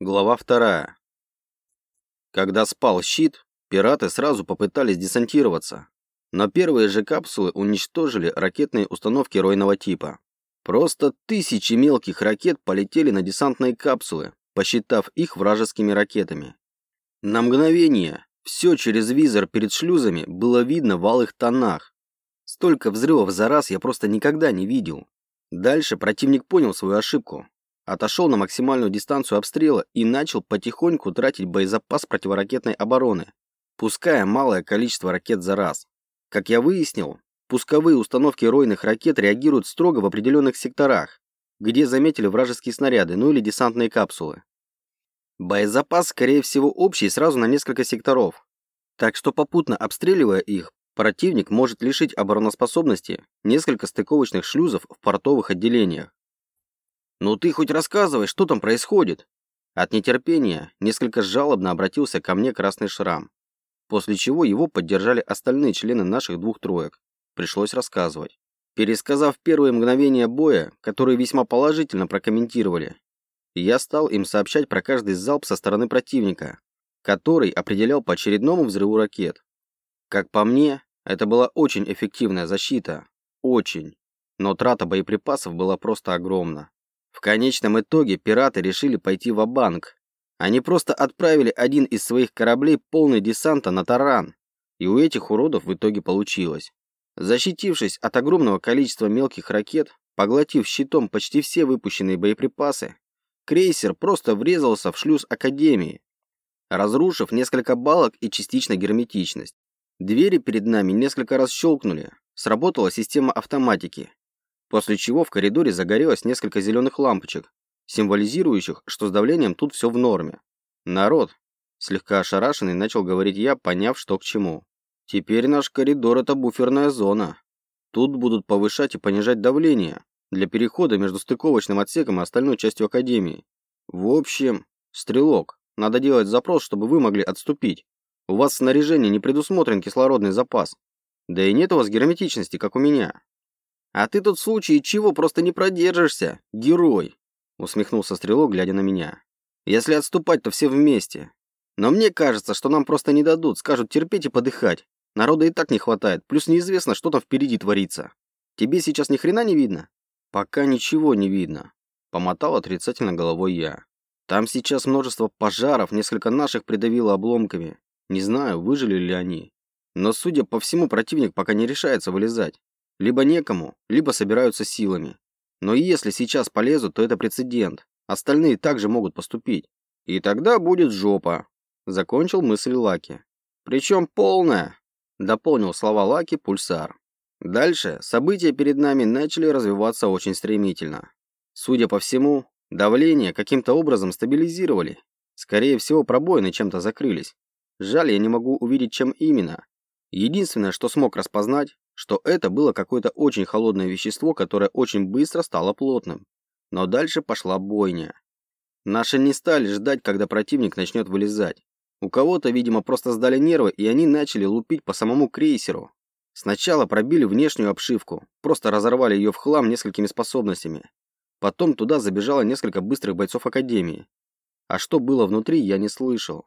Глава вторая. Когда спал щит, пираты сразу попытались десантироваться, но первые же капсулы уничтожили ракетные установки ройного типа. Просто тысячи мелких ракет полетели на десантные капсулы, посчитав их вражескими ракетами. На мгновение все через визор перед шлюзами было видно в алых тонах. Столько взрывов за раз я просто никогда не видел. Дальше противник понял свою ошибку отошел на максимальную дистанцию обстрела и начал потихоньку тратить боезапас противоракетной обороны, пуская малое количество ракет за раз. Как я выяснил, пусковые установки ройных ракет реагируют строго в определенных секторах, где заметили вражеские снаряды, ну или десантные капсулы. Боезапас, скорее всего, общий сразу на несколько секторов, так что попутно обстреливая их, противник может лишить обороноспособности несколько стыковочных шлюзов в портовых отделениях. «Ну ты хоть рассказывай, что там происходит?» От нетерпения несколько жалобно обратился ко мне Красный Шрам, после чего его поддержали остальные члены наших двух троек. Пришлось рассказывать. Пересказав первые мгновения боя, которые весьма положительно прокомментировали, я стал им сообщать про каждый залп со стороны противника, который определял по очередному взрыву ракет. Как по мне, это была очень эффективная защита. Очень. Но трата боеприпасов была просто огромна. В конечном итоге пираты решили пойти в банк Они просто отправили один из своих кораблей полный десанта на таран. И у этих уродов в итоге получилось. Защитившись от огромного количества мелких ракет, поглотив щитом почти все выпущенные боеприпасы, крейсер просто врезался в шлюз Академии, разрушив несколько балок и частично герметичность. Двери перед нами несколько раз щелкнули, сработала система автоматики, после чего в коридоре загорелось несколько зеленых лампочек, символизирующих, что с давлением тут все в норме. Народ, слегка ошарашенный, начал говорить я, поняв, что к чему. Теперь наш коридор – это буферная зона. Тут будут повышать и понижать давление для перехода между стыковочным отсеком и остальной частью Академии. В общем, стрелок, надо делать запрос, чтобы вы могли отступить. У вас в снаряжении не предусмотрен кислородный запас. Да и нет у вас герметичности, как у меня. А ты тут в случае чего просто не продержишься, герой, усмехнулся Стрелок, глядя на меня. Если отступать, то все вместе. Но мне кажется, что нам просто не дадут, скажут терпеть и подыхать. Народа и так не хватает, плюс неизвестно, что там впереди творится. Тебе сейчас ни хрена не видно? Пока ничего не видно, помотал отрицательно головой я. Там сейчас множество пожаров, несколько наших придавило обломками. Не знаю, выжили ли они. Но, судя по всему, противник пока не решается вылезать. Либо некому, либо собираются силами. Но если сейчас полезут, то это прецедент. Остальные также могут поступить. И тогда будет жопа. Закончил мысль Лаки. Причем полная. Дополнил слова Лаки пульсар. Дальше события перед нами начали развиваться очень стремительно. Судя по всему, давление каким-то образом стабилизировали. Скорее всего, пробоины чем-то закрылись. Жаль, я не могу увидеть, чем именно. Единственное, что смог распознать, что это было какое-то очень холодное вещество, которое очень быстро стало плотным. Но дальше пошла бойня. Наши не стали ждать, когда противник начнет вылезать. У кого-то, видимо, просто сдали нервы, и они начали лупить по самому крейсеру. Сначала пробили внешнюю обшивку, просто разорвали ее в хлам несколькими способностями. Потом туда забежало несколько быстрых бойцов Академии. А что было внутри, я не слышал.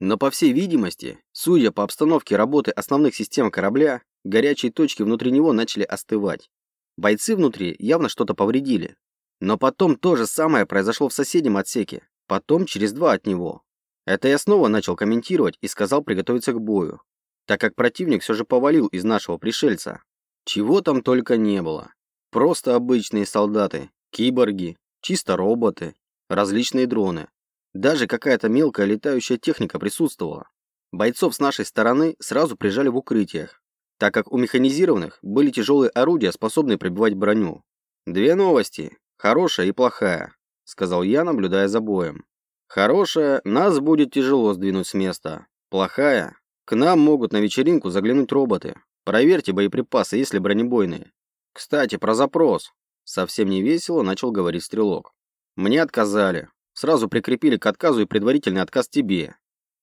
Но по всей видимости, судя по обстановке работы основных систем корабля, Горячие точки внутри него начали остывать. Бойцы внутри явно что-то повредили. Но потом то же самое произошло в соседнем отсеке, потом через два от него. Это я снова начал комментировать и сказал приготовиться к бою, так как противник все же повалил из нашего пришельца. Чего там только не было. Просто обычные солдаты, киборги, чисто роботы, различные дроны. Даже какая-то мелкая летающая техника присутствовала. Бойцов с нашей стороны сразу прижали в укрытиях, так как у механизированных были тяжелые орудия, способные пробивать броню. «Две новости, хорошая и плохая», — сказал я, наблюдая за боем. «Хорошая, нас будет тяжело сдвинуть с места. Плохая, к нам могут на вечеринку заглянуть роботы. Проверьте боеприпасы, если бронебойные. Кстати, про запрос. Совсем не весело начал говорить стрелок. Мне отказали. Сразу прикрепили к отказу и предварительный отказ тебе.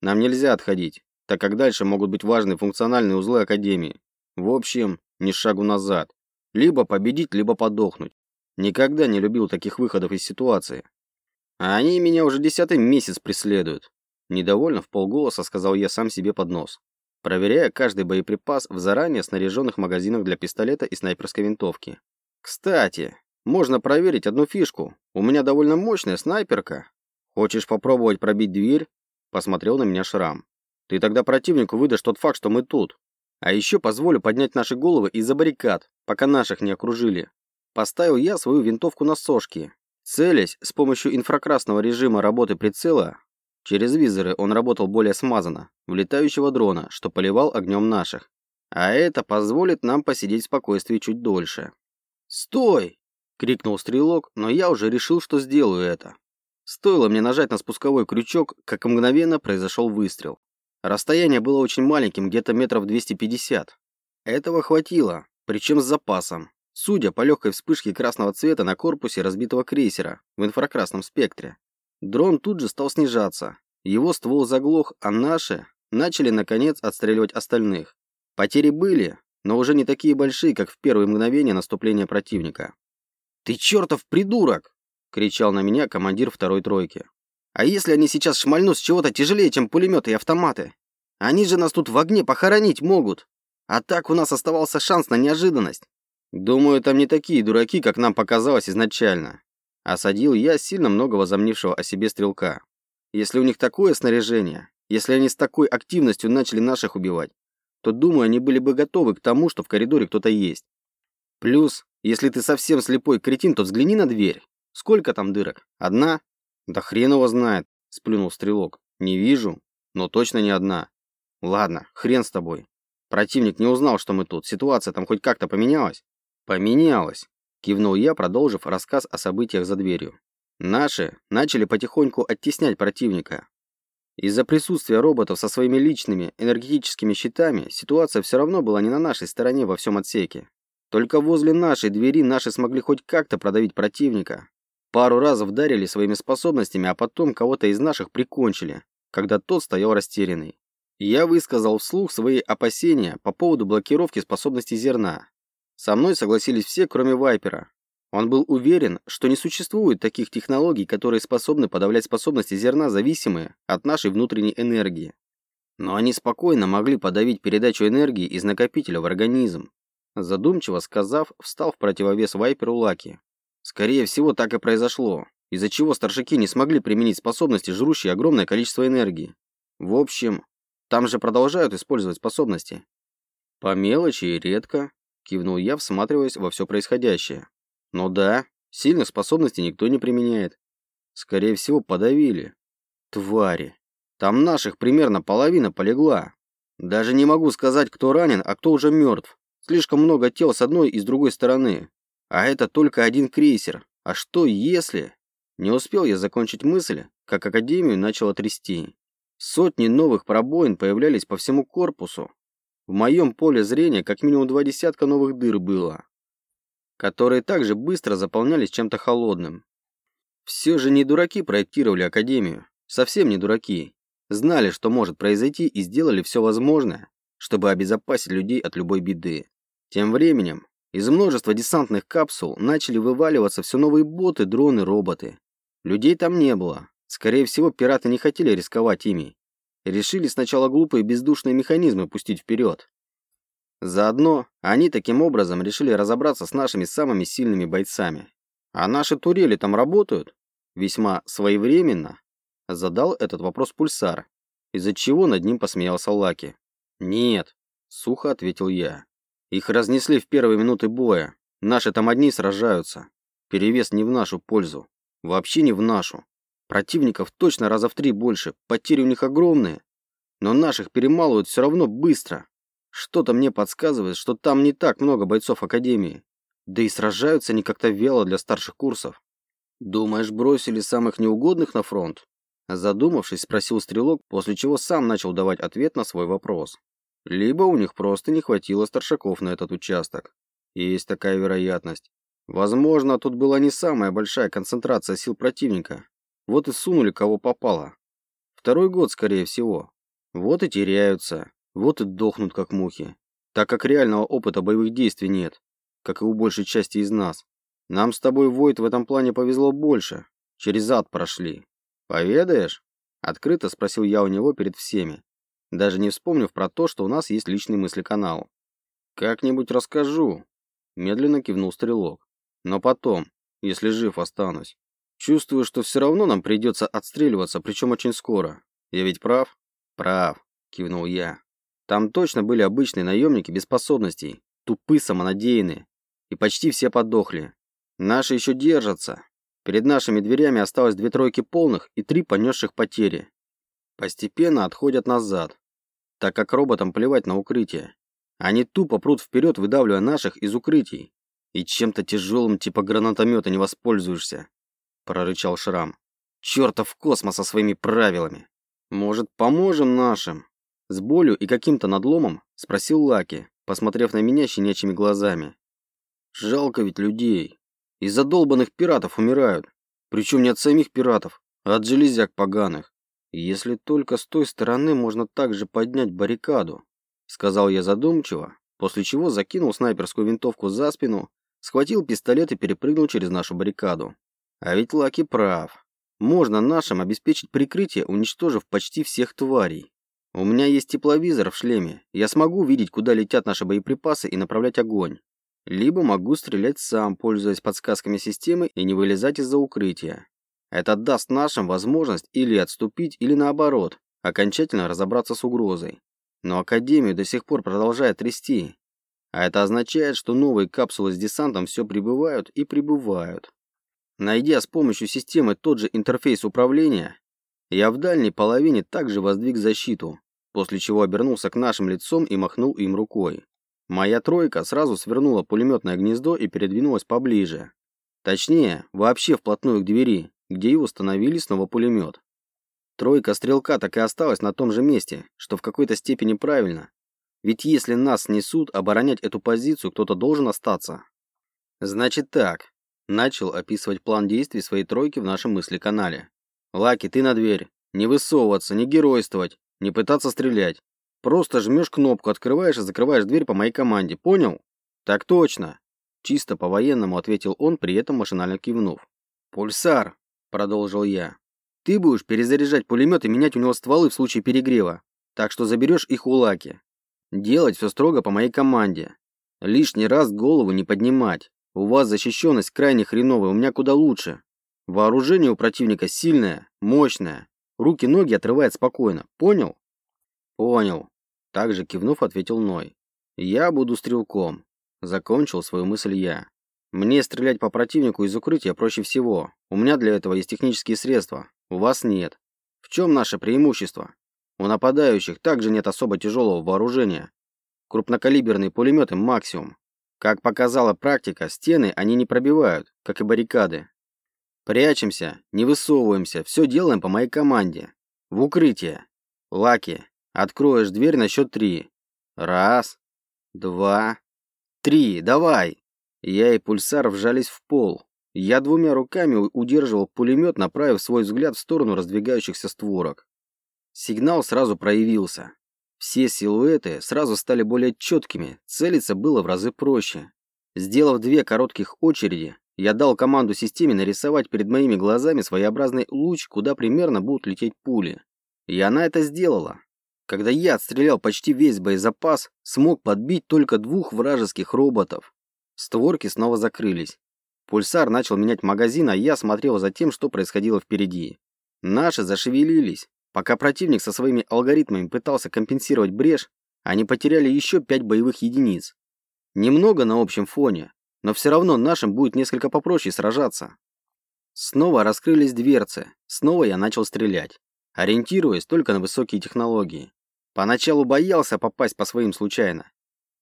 Нам нельзя отходить, так как дальше могут быть важные функциональные узлы Академии. В общем, ни шагу назад. Либо победить, либо подохнуть. Никогда не любил таких выходов из ситуации. А они меня уже десятый месяц преследуют. Недовольно в полголоса сказал я сам себе под нос, проверяя каждый боеприпас в заранее снаряженных магазинах для пистолета и снайперской винтовки. Кстати, можно проверить одну фишку. У меня довольно мощная снайперка. Хочешь попробовать пробить дверь? Посмотрел на меня Шрам. Ты тогда противнику выдашь тот факт, что мы тут. А еще позволю поднять наши головы из-за баррикад, пока наших не окружили. Поставил я свою винтовку на сошки. Целясь с помощью инфракрасного режима работы прицела, через визоры он работал более смазанно, в летающего дрона, что поливал огнем наших. А это позволит нам посидеть в спокойствии чуть дольше. «Стой!» — крикнул стрелок, но я уже решил, что сделаю это. Стоило мне нажать на спусковой крючок, как мгновенно произошел выстрел. Расстояние было очень маленьким, где-то метров 250. Этого хватило, причем с запасом. Судя по легкой вспышке красного цвета на корпусе разбитого крейсера в инфракрасном спектре. Дрон тут же стал снижаться. Его ствол заглох, а наши начали, наконец, отстреливать остальных. Потери были, но уже не такие большие, как в первые мгновения наступления противника. «Ты чертов придурок!» — кричал на меня командир второй тройки. «А если они сейчас шмальнут с чего-то тяжелее, чем пулеметы и автоматы? Они же нас тут в огне похоронить могут. А так у нас оставался шанс на неожиданность. Думаю, там не такие дураки, как нам показалось изначально. Осадил я сильно много возомнившего о себе стрелка. Если у них такое снаряжение, если они с такой активностью начали наших убивать, то, думаю, они были бы готовы к тому, что в коридоре кто-то есть. Плюс, если ты совсем слепой кретин, то взгляни на дверь. Сколько там дырок? Одна? Да хрен его знает, сплюнул стрелок. Не вижу, но точно не одна. Ладно, хрен с тобой. Противник не узнал, что мы тут. Ситуация там хоть как-то поменялась? «Поменялось», – кивнул я, продолжив рассказ о событиях за дверью. «Наши начали потихоньку оттеснять противника. Из-за присутствия роботов со своими личными энергетическими щитами ситуация все равно была не на нашей стороне во всем отсеке. Только возле нашей двери наши смогли хоть как-то продавить противника. Пару раз вдарили своими способностями, а потом кого-то из наших прикончили, когда тот стоял растерянный. Я высказал вслух свои опасения по поводу блокировки способностей зерна. Со мной согласились все, кроме Вайпера. Он был уверен, что не существует таких технологий, которые способны подавлять способности зерна, зависимые от нашей внутренней энергии. Но они спокойно могли подавить передачу энергии из накопителя в организм. Задумчиво сказав, встал в противовес Вайперу Лаки. Скорее всего, так и произошло, из-за чего старшики не смогли применить способности, жрущие огромное количество энергии. В общем, там же продолжают использовать способности. По мелочи и редко, Кивнул я, всматриваясь во все происходящее. Ну да, сильных способностей никто не применяет. Скорее всего, подавили. Твари. Там наших примерно половина полегла. Даже не могу сказать, кто ранен, а кто уже мертв. Слишком много тел с одной и с другой стороны. А это только один крейсер. А что если... Не успел я закончить мысль, как Академию начало трясти. Сотни новых пробоин появлялись по всему корпусу, в моем поле зрения как минимум два десятка новых дыр было, которые также быстро заполнялись чем-то холодным. Все же не дураки проектировали Академию, совсем не дураки. Знали, что может произойти и сделали все возможное, чтобы обезопасить людей от любой беды. Тем временем, из множества десантных капсул начали вываливаться все новые боты, дроны, роботы. Людей там не было. Скорее всего, пираты не хотели рисковать ими решили сначала глупые бездушные механизмы пустить вперед. Заодно они таким образом решили разобраться с нашими самыми сильными бойцами. А наши турели там работают? Весьма своевременно? Задал этот вопрос пульсар, из-за чего над ним посмеялся Лаки. Нет, сухо ответил я. Их разнесли в первые минуты боя. Наши там одни сражаются. Перевес не в нашу пользу. Вообще не в нашу. Противников точно раза в три больше, потери у них огромные. Но наших перемалывают все равно быстро. Что-то мне подсказывает, что там не так много бойцов Академии. Да и сражаются они как-то вяло для старших курсов. Думаешь, бросили самых неугодных на фронт? Задумавшись, спросил стрелок, после чего сам начал давать ответ на свой вопрос. Либо у них просто не хватило старшаков на этот участок. Есть такая вероятность. Возможно, тут была не самая большая концентрация сил противника, вот и сунули кого попало. Второй год, скорее всего. Вот и теряются. Вот и дохнут, как мухи. Так как реального опыта боевых действий нет. Как и у большей части из нас. Нам с тобой, Войт, в этом плане повезло больше. Через ад прошли. Поведаешь? Открыто спросил я у него перед всеми, даже не вспомнив про то, что у нас есть личный мыслеканал. Как-нибудь расскажу. Медленно кивнул стрелок. Но потом, если жив останусь. Чувствую, что все равно нам придется отстреливаться, причем очень скоро. Я ведь прав? Прав, кивнул я. Там точно были обычные наемники без способностей, тупы, самонадеянные. И почти все подохли. Наши еще держатся. Перед нашими дверями осталось две тройки полных и три понесших потери. Постепенно отходят назад, так как роботам плевать на укрытие. Они тупо прут вперед, выдавливая наших из укрытий. И чем-то тяжелым типа гранатомета не воспользуешься, прорычал Шрам. Чертов космос со своими правилами. Может, поможем нашим? С болью и каким-то надломом спросил Лаки, посмотрев на меня щенячьими глазами. Жалко ведь людей. Из-за долбанных пиратов умирают. Причем не от самих пиратов, а от железяк поганых. Если только с той стороны можно также поднять баррикаду, сказал я задумчиво, после чего закинул снайперскую винтовку за спину, схватил пистолет и перепрыгнул через нашу баррикаду. А ведь Лаки прав. Можно нашим обеспечить прикрытие, уничтожив почти всех тварей. У меня есть тепловизор в шлеме. Я смогу видеть, куда летят наши боеприпасы и направлять огонь. Либо могу стрелять сам, пользуясь подсказками системы и не вылезать из-за укрытия. Это даст нашим возможность или отступить, или наоборот, окончательно разобраться с угрозой. Но Академию до сих пор продолжает трясти. А это означает, что новые капсулы с десантом все прибывают и прибывают. Найдя с помощью системы тот же интерфейс управления, я в дальней половине также воздвиг защиту, после чего обернулся к нашим лицом и махнул им рукой. Моя тройка сразу свернула пулеметное гнездо и передвинулась поближе. Точнее, вообще вплотную к двери, где и установили снова пулемет. Тройка стрелка так и осталась на том же месте, что в какой-то степени правильно. Ведь если нас снесут, оборонять эту позицию кто-то должен остаться. Значит так. Начал описывать план действий своей тройки в нашем мысли-канале. Лаки, ты на дверь. Не высовываться, не геройствовать. Не пытаться стрелять. Просто жмешь кнопку, открываешь и закрываешь дверь по моей команде. Понял? Так точно. Чисто по-военному ответил он, при этом машинально кивнув. Пульсар, продолжил я. Ты будешь перезаряжать пулемет и менять у него стволы в случае перегрева. Так что заберешь их у Лаки. Делать все строго по моей команде. Лишний раз голову не поднимать. У вас защищенность крайне хреновая, у меня куда лучше. Вооружение у противника сильное, мощное. Руки-ноги отрывает спокойно. Понял? Понял. Также кивнув, ответил Ной. Я буду стрелком. Закончил свою мысль я. Мне стрелять по противнику из укрытия проще всего. У меня для этого есть технические средства. У вас нет. В чем наше преимущество? У нападающих также нет особо тяжелого вооружения. Крупнокалиберные пулеметы максимум. Как показала практика, стены они не пробивают, как и баррикады. Прячемся, не высовываемся, все делаем по моей команде. В укрытие. Лаки, откроешь дверь на счет три. Раз, два, три, давай. Я и пульсар вжались в пол. Я двумя руками удерживал пулемет, направив свой взгляд в сторону раздвигающихся створок. Сигнал сразу проявился. Все силуэты сразу стали более четкими, целиться было в разы проще. Сделав две коротких очереди, я дал команду системе нарисовать перед моими глазами своеобразный луч, куда примерно будут лететь пули. И она это сделала. Когда я отстрелял почти весь боезапас, смог подбить только двух вражеских роботов. Створки снова закрылись. Пульсар начал менять магазин, а я смотрел за тем, что происходило впереди. Наши зашевелились. Пока противник со своими алгоритмами пытался компенсировать брешь, они потеряли еще пять боевых единиц. Немного на общем фоне, но все равно нашим будет несколько попроще сражаться. Снова раскрылись дверцы, снова я начал стрелять, ориентируясь только на высокие технологии. Поначалу боялся попасть по своим случайно,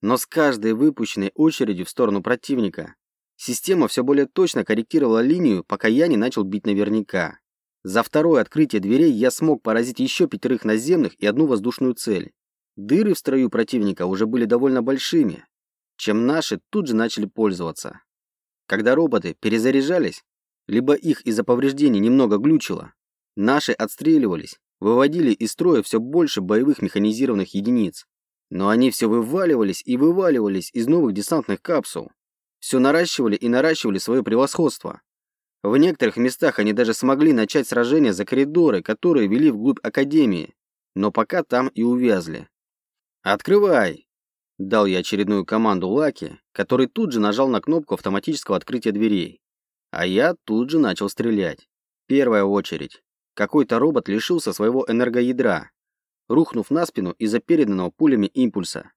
но с каждой выпущенной очередью в сторону противника система все более точно корректировала линию, пока я не начал бить наверняка. За второе открытие дверей я смог поразить еще пятерых наземных и одну воздушную цель. Дыры в строю противника уже были довольно большими, чем наши тут же начали пользоваться. Когда роботы перезаряжались, либо их из-за повреждений немного глючило, наши отстреливались, выводили из строя все больше боевых механизированных единиц. Но они все вываливались и вываливались из новых десантных капсул. Все наращивали и наращивали свое превосходство. В некоторых местах они даже смогли начать сражение за коридоры, которые вели вглубь Академии, но пока там и увязли. «Открывай!» Дал я очередную команду Лаки, который тут же нажал на кнопку автоматического открытия дверей. А я тут же начал стрелять. Первая очередь. Какой-то робот лишился своего энергоядра, рухнув на спину из-за переданного пулями импульса.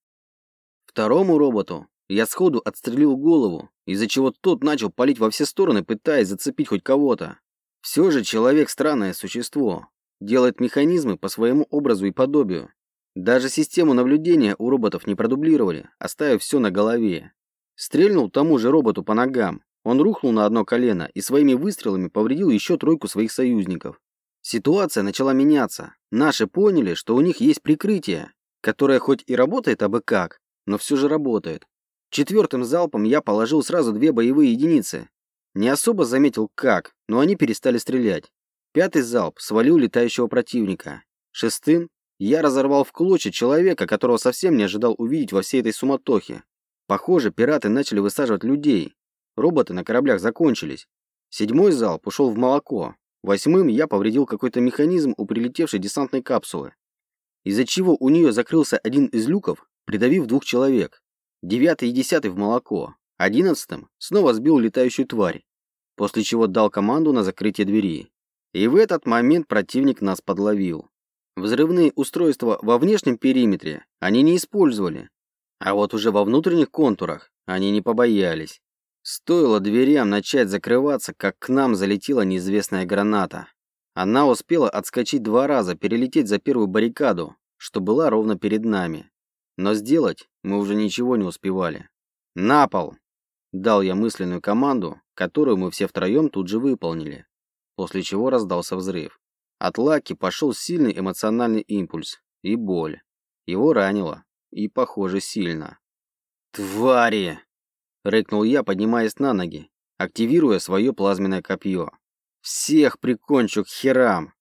Второму роботу я сходу отстрелил голову, из-за чего тот начал палить во все стороны, пытаясь зацепить хоть кого-то. Все же человек странное существо, делает механизмы по своему образу и подобию. Даже систему наблюдения у роботов не продублировали, оставив все на голове. Стрельнул тому же роботу по ногам. Он рухнул на одно колено и своими выстрелами повредил еще тройку своих союзников. Ситуация начала меняться. Наши поняли, что у них есть прикрытие, которое хоть и работает абы как, но все же работает. Четвертым залпом я положил сразу две боевые единицы. Не особо заметил как, но они перестали стрелять. Пятый залп свалил летающего противника. Шестым я разорвал в клочья человека, которого совсем не ожидал увидеть во всей этой суматохе. Похоже, пираты начали высаживать людей. Роботы на кораблях закончились. Седьмой залп ушел в молоко. Восьмым я повредил какой-то механизм у прилетевшей десантной капсулы. Из-за чего у нее закрылся один из люков, придавив двух человек. Девятый и десятый в молоко. Одиннадцатым снова сбил летающую тварь, после чего дал команду на закрытие двери. И в этот момент противник нас подловил. Взрывные устройства во внешнем периметре они не использовали, а вот уже во внутренних контурах они не побоялись. Стоило дверям начать закрываться, как к нам залетела неизвестная граната. Она успела отскочить два раза, перелететь за первую баррикаду, что была ровно перед нами. Но сделать мы уже ничего не успевали. «На пол!» Дал я мысленную команду, которую мы все втроем тут же выполнили, после чего раздался взрыв. От Лаки пошел сильный эмоциональный импульс и боль. Его ранило. И, похоже, сильно. «Твари!» — рыкнул я, поднимаясь на ноги, активируя свое плазменное копье. «Всех прикончу к херам!